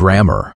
grammar.